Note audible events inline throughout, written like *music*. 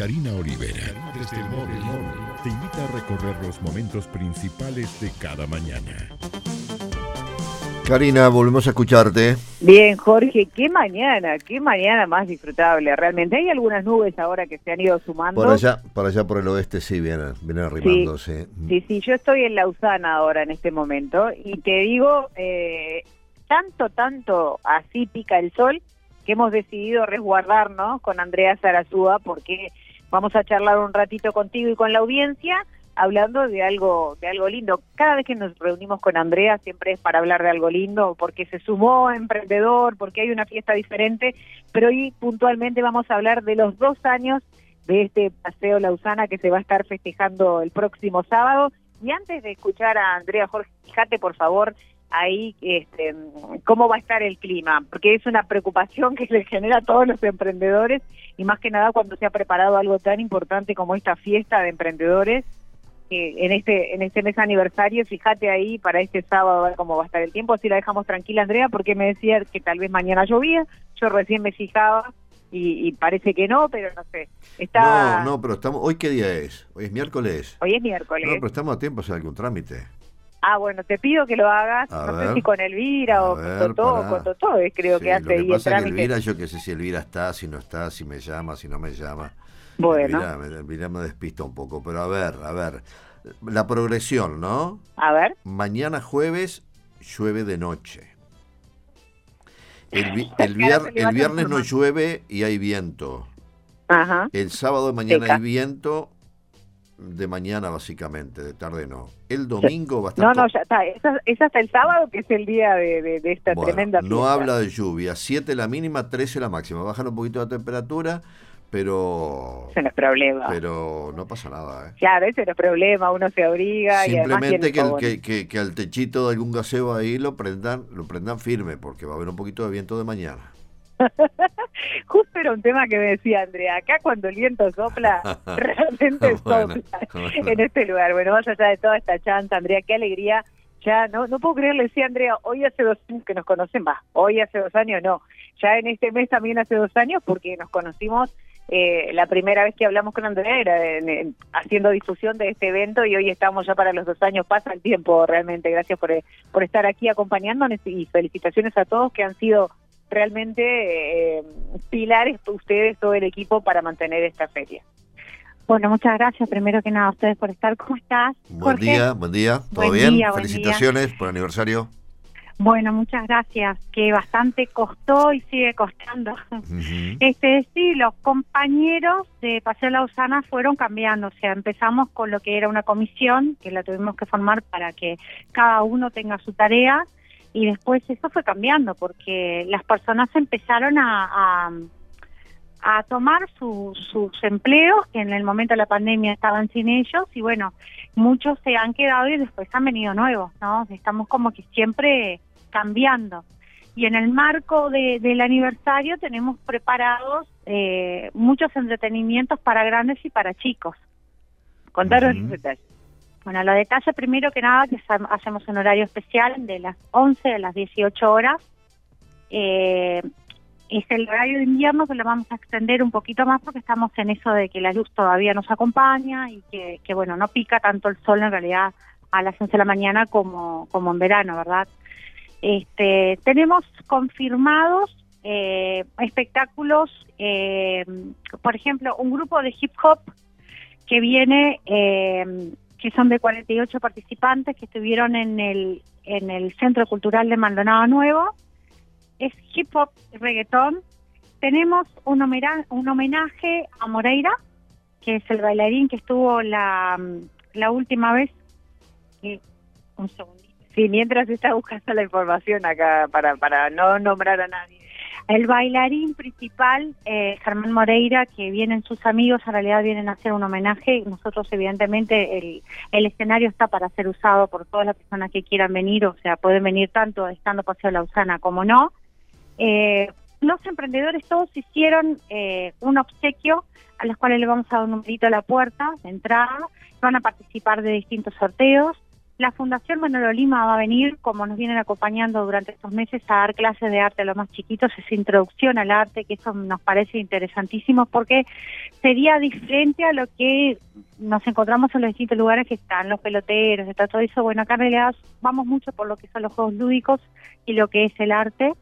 Karina Olivera, desde el móvil, te invita a recorrer los momentos principales de cada mañana. Karina, volvemos a escucharte. Bien, Jorge, qué mañana, qué mañana más disfrutable realmente. Hay algunas nubes ahora que se han ido sumando. Por allá, por allá por el oeste sí vienen, vienen arrimándose. Sí, sí, yo estoy en Lausana ahora en este momento y te digo, eh, tanto, tanto así pica el sol que hemos decidido resguardarnos con Andrea Zarazúa porque vamos a charlar un ratito contigo y con la audiencia hablando de algo de algo lindo. Cada vez que nos reunimos con Andrea siempre es para hablar de algo lindo, porque se sumó emprendedor, porque hay una fiesta diferente, pero hoy puntualmente vamos a hablar de los dos años de este Paseo Lausana que se va a estar festejando el próximo sábado. Y antes de escuchar a Andrea Jorge, fíjate por favor ahí este, cómo va a estar el clima, porque es una preocupación *laughs* que le genera a todos los emprendedores y más que nada cuando se ha preparado algo tan importante como esta fiesta de emprendedores en este en este mes aniversario, fíjate ahí para este sábado a ver cómo va a estar el tiempo, así la dejamos tranquila Andrea, porque me decía que tal vez mañana llovía, yo recién me fijaba y, parece que no, pero no sé. Está... No, no, pero estamos, ¿hoy qué día es? Hoy es miércoles. Hoy es miércoles. No, pero estamos a tiempo de hacer algún trámite. Ah, bueno, te pido que lo hagas, no sé si con Elvira o con Totó, con Totó, creo que hace lo que pasa es que Elvira, yo que sé si Elvira está, si no está, si me llama, si no me llama. Bueno. Elvira, Elvira me despista un poco, pero a ver, a ver, la progresión, ¿no? A ver. Mañana jueves llueve de noche. El, *laughs* el, viernes no llueve y hay viento. Ajá. El sábado de mañana hay viento de mañana básicamente, de tarde no. El domingo va a estar... No, no, ya está. Es, hasta el sábado que es el día de, esta tremenda No habla de lluvia. 7 la mínima, 13 la máxima. Bajan un poquito la temperatura, pero... Eso no es problema. Pero no pasa nada. ¿eh? Claro, ese no es problema. Uno se abriga Simplemente y que, que, que, al techito de algún gaseo ahí lo prendan, lo prendan firme, porque va a haber un poquito de viento de mañana. *laughs* Justo era un tema que me decía Andrea, acá cuando el viento sopla, *laughs* realmente sopla en este lugar. Bueno, más allá de toda esta chanta, Andrea, qué alegría. Ya no no puedo creerle, decía Andrea, hoy hace dos años que nos conocen, va, hoy hace dos años no, ya en este mes también hace dos años porque nos conocimos eh, la primera vez que hablamos con Andrea era haciendo difusión de este evento y hoy estamos ya para los dos años. Pasa el tiempo realmente. Gracias por, por estar aquí acompañándonos y felicitaciones a todos que han sido realmente eh, pilares ustedes, todo el equipo, para mantener esta feria. Bueno, muchas gracias primero que nada a ustedes por estar. ¿Cómo estás? Buen día, buen día. ¿Todo bien? Felicitaciones por el aniversario. Bueno, muchas gracias, que bastante costó y sigue costando. Este sí, los compañeros de Paseo Lausana fueron cambiando, o sea, empezamos con lo que era una comisión, que la tuvimos que formar para que cada uno tenga su tarea, y después eso fue cambiando porque las personas empezaron a, a, tomar sus empleos que en el momento de la pandemia estaban sin ellos y bueno, muchos se han quedado y después han venido nuevos, ¿no? Estamos como que siempre cambiando. Y en el marco de, del aniversario tenemos preparados eh, muchos entretenimientos para grandes y para chicos. Contaros uh detalles. Bueno, lo detalle primero que nada que hacemos un horario especial de las 11 a las 18 horas. Eh, es el horario de invierno que lo vamos a extender un poquito más porque estamos en eso de que la luz todavía nos acompaña y que, que bueno, no pica tanto el sol en realidad a las 11 de la mañana como, como en verano, ¿verdad? Este, tenemos confirmados eh, espectáculos, eh, por ejemplo, un grupo de hip hop que viene eh, que son de 48 participantes que estuvieron en el, en el Centro Cultural de Maldonado Nuevo. Es hip hop y reggaetón. Tenemos un, un homenaje a Moreira, que es el bailarín que estuvo la, la última vez. un segundito. Sí, mientras está buscando la información acá para, para no nombrar a nadie. El bailarín principal, eh, Germán Moreira, que vienen sus amigos, en realidad vienen a hacer un homenaje. Nosotros, evidentemente, el, el escenario está para ser usado por todas las personas que quieran venir, o sea, pueden venir tanto estando Paseo Lausana como no. Eh, los emprendedores todos hicieron eh, un obsequio a los cuales le vamos a dar un numerito a la puerta de entrada. Van a participar de distintos sorteos La Fundación Manolo Lima va a venir, como nos vienen acompañando durante estos meses, a dar clases de arte a los más chiquitos, esa introducción al arte, que eso nos parece interesantísimo porque sería diferente a lo que nos encontramos en los distintos lugares que están los peloteros, está todo eso. Bueno, acá en realidad vamos mucho por lo que son los juegos lúdicos y lo que es el arte.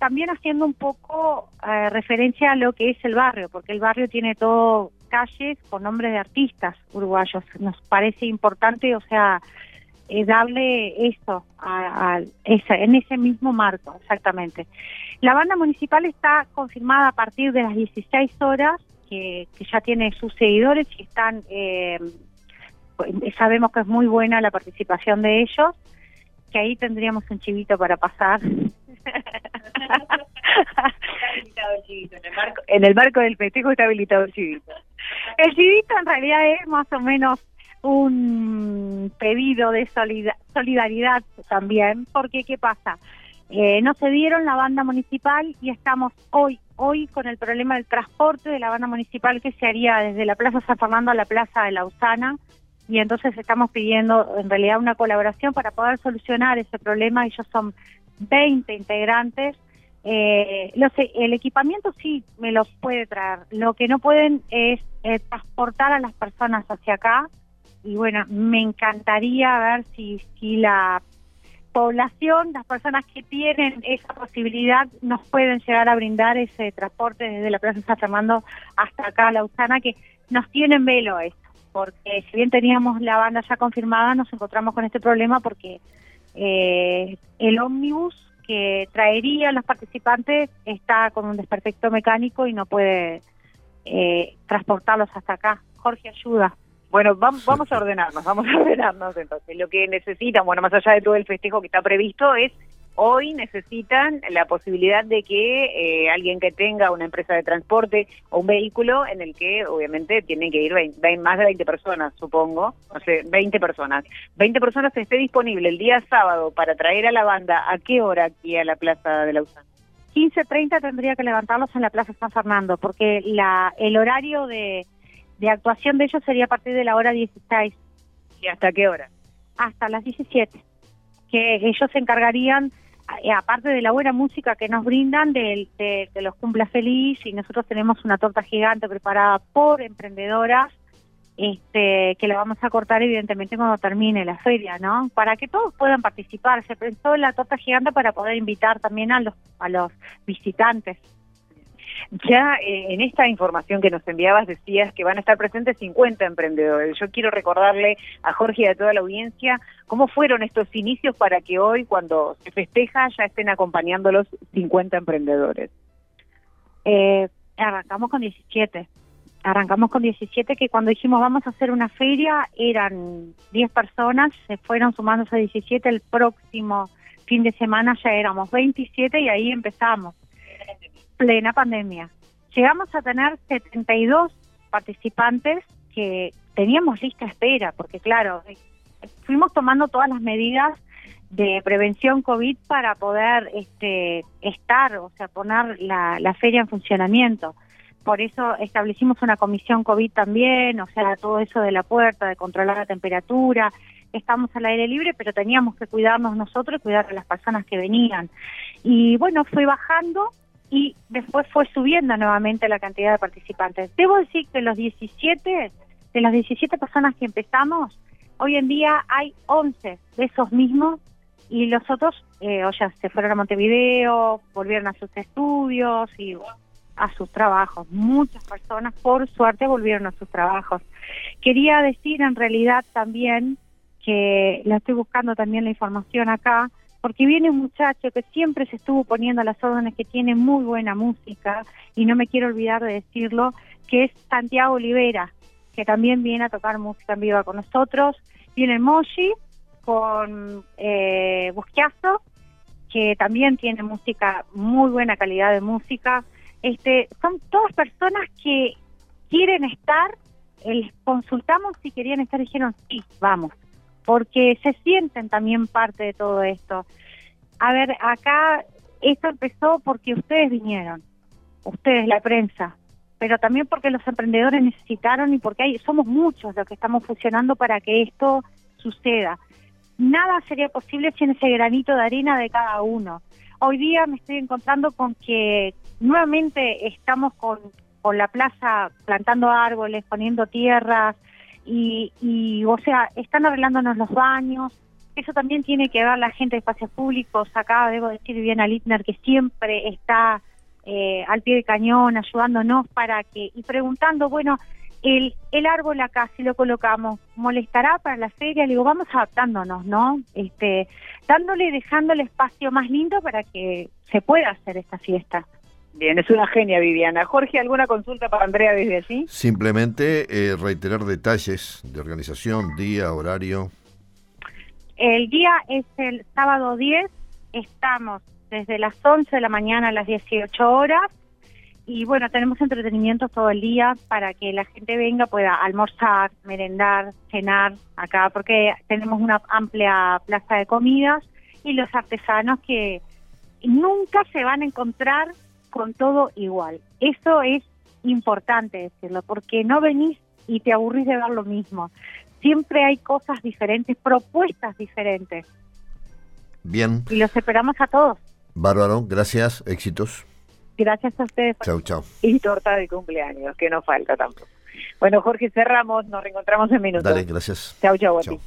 También haciendo un poco eh, referencia a lo que es el barrio, porque el barrio tiene todo calles con nombres de artistas uruguayos. Nos parece importante, o sea, eh, darle eso a, esa, en ese mismo marco, exactamente. La banda municipal está confirmada a partir de las 16 horas, que, ya tiene sus seguidores y están, eh, sabemos que es muy buena la participación de ellos, que ahí tendríamos un chivito para pasar. *laughs* En el, marco, del festejo está habilitado el chivito. El chivito en realidad es más o menos un pedido de solidaridad también, porque ¿qué pasa? Eh, no se dieron la banda municipal y estamos hoy, hoy con el problema del transporte de la banda municipal que se haría desde la Plaza San Fernando a la Plaza de Lausana y entonces estamos pidiendo en realidad una colaboración para poder solucionar ese problema. Ellos son 20 integrantes eh, el equipamiento sí me los puede traer. Lo que no pueden es eh, transportar a las personas hacia acá. Y bueno, me encantaría ver si, si la población, las personas que tienen esa posibilidad, nos pueden llegar a brindar ese transporte desde la Plaza San Fernando hasta acá a Lausana, que nos tienen velo eso. Porque si bien teníamos la banda ya confirmada, nos encontramos con este problema porque eh, el ómnibus que traería a los participantes está con un desperfecto mecánico y no puede eh, transportarlos hasta acá. Jorge, ayuda. Bueno, vamos, vamos a ordenarnos, vamos a *laughs* ordenarnos entonces. Lo que necesitan, bueno, más allá de todo el festejo que está previsto, es hoy necesitan la posibilidad de que eh, alguien que tenga una empresa de transporte o un vehículo en el que obviamente tienen que ir más de 20 personas, supongo, no sé, 20 personas. 20 personas esté disponible el día sábado para traer a la banda, ¿a qué hora aquí a la Plaza de Lausana? 15.30 tendría que levantarlos en la Plaza San Fernando, porque la el horario de, de actuación de ellos sería a partir de la hora 16. ¿Y hasta qué hora? Hasta las 17 que ellos se encargarían aparte de la buena música que nos brindan, de, los cumpla feliz, y nosotros tenemos una torta gigante preparada por emprendedoras, este, que la vamos a cortar evidentemente cuando termine la feria, ¿no? Para que todos puedan participar. Se pensó la torta gigante para poder invitar también a los, a los visitantes. Ya eh, en esta información que nos enviabas decías que van a estar presentes 50 emprendedores. Yo quiero recordarle a Jorge y a toda la audiencia cómo fueron estos inicios para que hoy, cuando se festeja, ya estén acompañando los 50 emprendedores. Eh, arrancamos con 17. Arrancamos con 17 que cuando dijimos vamos a hacer una feria eran 10 personas, se fueron sumándose a 17, el próximo fin de semana ya éramos 27 y ahí empezamos plena pandemia. Llegamos a tener 72 participantes que teníamos lista espera, porque claro, fuimos tomando todas las medidas de prevención COVID para poder este, estar, o sea, poner la, la feria en funcionamiento. Por eso establecimos una comisión COVID también, o sea, todo eso de la puerta, de controlar la temperatura. Estamos al aire libre, pero teníamos que cuidarnos nosotros y cuidar a las personas que venían. Y bueno, fue bajando y después fue subiendo nuevamente la cantidad de participantes. Debo decir que los 17, de las 17 personas que empezamos, hoy en día hay 11 de esos mismos y los otros, eh, o sea, se fueron a Montevideo, volvieron a sus estudios y a sus trabajos. Muchas personas, por suerte, volvieron a sus trabajos. Quería decir en realidad también que la estoy buscando también la información acá, porque viene un muchacho que siempre se estuvo poniendo a las órdenes, que tiene muy buena música, y no me quiero olvidar de decirlo, que es Santiago Olivera, que también viene a tocar música en viva con nosotros. Viene Moshi con eh, Busquiazo, que también tiene música, muy buena calidad de música. Este, son todas personas que quieren estar, les consultamos si querían estar y dijeron, sí, vamos porque se sienten también parte de todo esto. A ver, acá esto empezó porque ustedes vinieron, ustedes, la prensa, pero también porque los emprendedores necesitaron y porque hay, somos muchos los que estamos funcionando para que esto suceda. Nada sería posible sin ese granito de arena de cada uno. Hoy día me estoy encontrando con que nuevamente estamos con, con la plaza plantando árboles, poniendo tierras y, y, o sea, están arreglándonos los baños. Eso también tiene que ver la gente de espacios públicos. Acá debo decir Viviana Littner que siempre está eh, al pie de cañón ayudándonos para que, y preguntando, bueno, el, el árbol acá, si lo colocamos, ¿molestará para la feria? Le digo, vamos adaptándonos, ¿no? Este, dándole, dejando el espacio más lindo para que se pueda hacer esta fiesta. Bien, es una genia Viviana. Jorge, ¿alguna consulta para Andrea desde allí? Simplemente eh, reiterar detalles de organización, día, horario. El día es el sábado 10, estamos desde las 11 de la mañana a las 18 horas y bueno, tenemos entretenimiento todo el día para que la gente venga, pueda almorzar, merendar, cenar acá, porque tenemos una amplia plaza de comidas y los artesanos que nunca se van a encontrar con todo igual. Eso es importante decirlo, porque no venís y te aburrís de ver lo mismo. Siempre hay cosas diferentes, propuestas diferentes. Bien. Y los esperamos a todos. Bárbaro, gracias, éxitos. Gracias a ustedes. Chau, chau. Y torta de cumpleaños, que no falta tampoco. Bueno, Jorge, cerramos, nos reencontramos en minutos. Dale, gracias. Chau, chau, a ti.